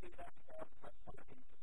see that as a